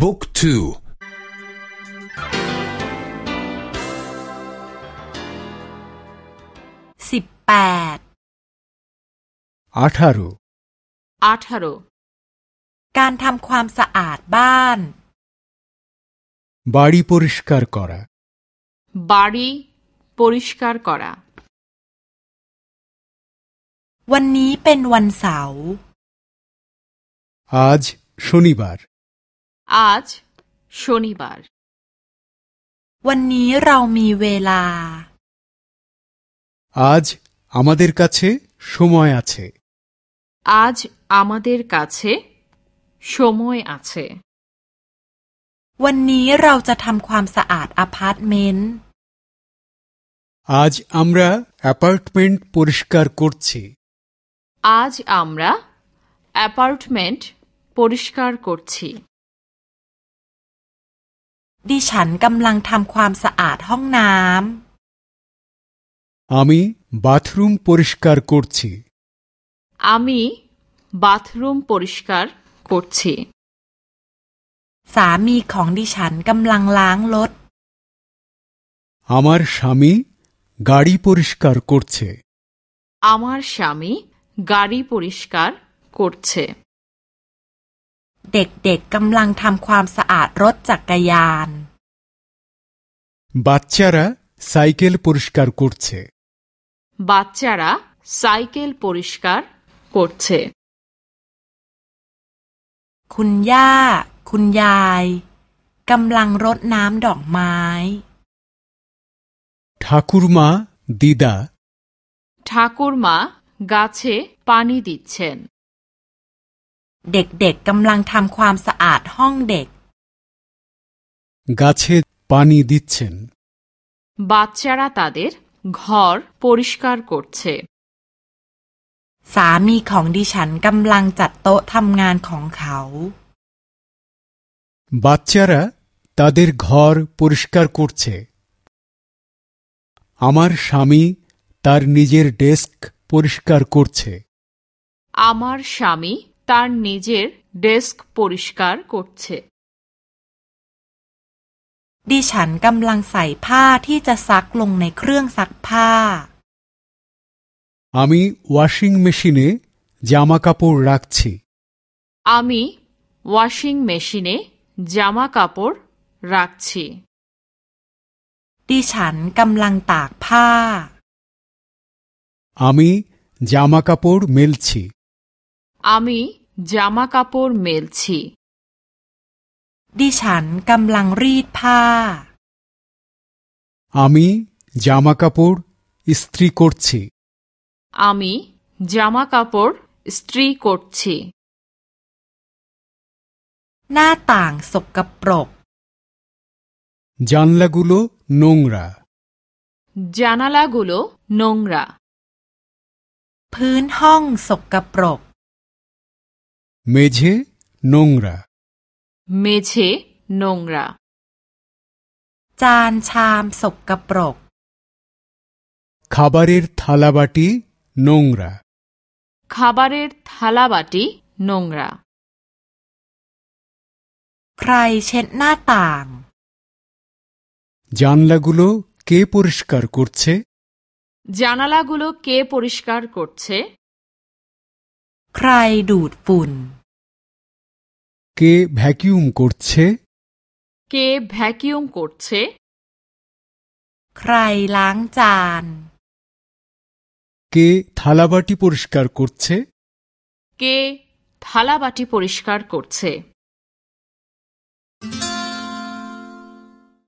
บุ๊กทูสิบแปดอาทารุอาทารุการทำความสะอาดบ้าน บารีปริชกร์กอระบารีปริชกร์กอระวันนี้เป็นวันเสาร์อาจชนิบาร์ আজ শনিবার วันนี้เรามีเวลา আজ আমাদের কাছে সময় আছে আজ আমাদের কাছে সময় আছে วันนี้เราจะทำความสะอาดอพาร์ตเมนต์ আজ আমরা অ্যাপার্টমেন্ট পরিষ্কার করছি আজ আমরা অ্যাপার্টমেন্ট পরিষ্কার করছি ดิฉันกำลังทำความสะอาดห้องน้ আমি বাথরুম পরিষ্কার করছি আমি বাথরুম পরিষ্কার করছি ำ สามีของดิฉันกำลังล้างรถ আমার স্বামী গাড়ি পরিষ্কার করছে আমার স্বামী গাড়ি পরিষ্কার করছে เด็กๆกำลังทำความสะอาดรถจักรยาน বাচ্চারা সাইকেল পরিষ্কার করছে বাচ্চারা সাইকেল পরিষ্কার করছে คุณย่า คุณยายกำลังรดน้ำดอกไม้ ঠাকুরমা দিদা ঠাকুরমা গাছে পানি দিচ্ছেন เด็กๆกำลังทำความสะอาดห้องเด็ก গাছে পানি দিচ্ছেন বাচ্চারা তাদের ঘর পরিষ্কার করছে สามีของดิฉันกำลังจัดโต๊ะทำงานของเขา বাচ্চারা তাদের ঘর পরিষ্কার করছে আমার স্বামী তার নিজের ডেস্ক পরিষ্কার করছে আমার স্বামী তার নিজের ডেস্ক পরিষ্কার করছে ดิฉันกำลังใส่ผ้าที่จะซักลงในเครื่องซักผ้า আমি ওয়াশিং মেশিনে জামা কাপড় রাখছি আমি ওয়াশিং মেশিনে জামা কাপড় রাখছি ดิฉันกำลังตากผ้า আমি জামা কাপড় মেলছি আমি জামা কাপড় মেলছি ดิฉันกำลังรีดผ้า আমি জামা কাপড় ইস্ত্রি করছি আমি জামা কাপড় ইস্ত্রি করছি หน้าต่างสกปรก জানলাগুলো নোংরা জানালাগুলো নোংরা พื้นห้องสกปรก মেঝে নোংরা মেঝে নোংরা จานชามสกปรก খাবারের থালাবাটি নোংরা খাবারের থালাবাটি নোংরা ใครเช็ดหน้าต่าง জানলাগুলো কে পরিষ্কার করছে জানালাগুলো কে পরিষ্কার করছে ใครดูดฝุ่น কে ভ্যাকিউম করছে কে ভ্যাকিউম করছে ใครล้างจาน কে থালাবাটি পরিষ্কার করছে কে থালাবাটি পরিষ্কার করছে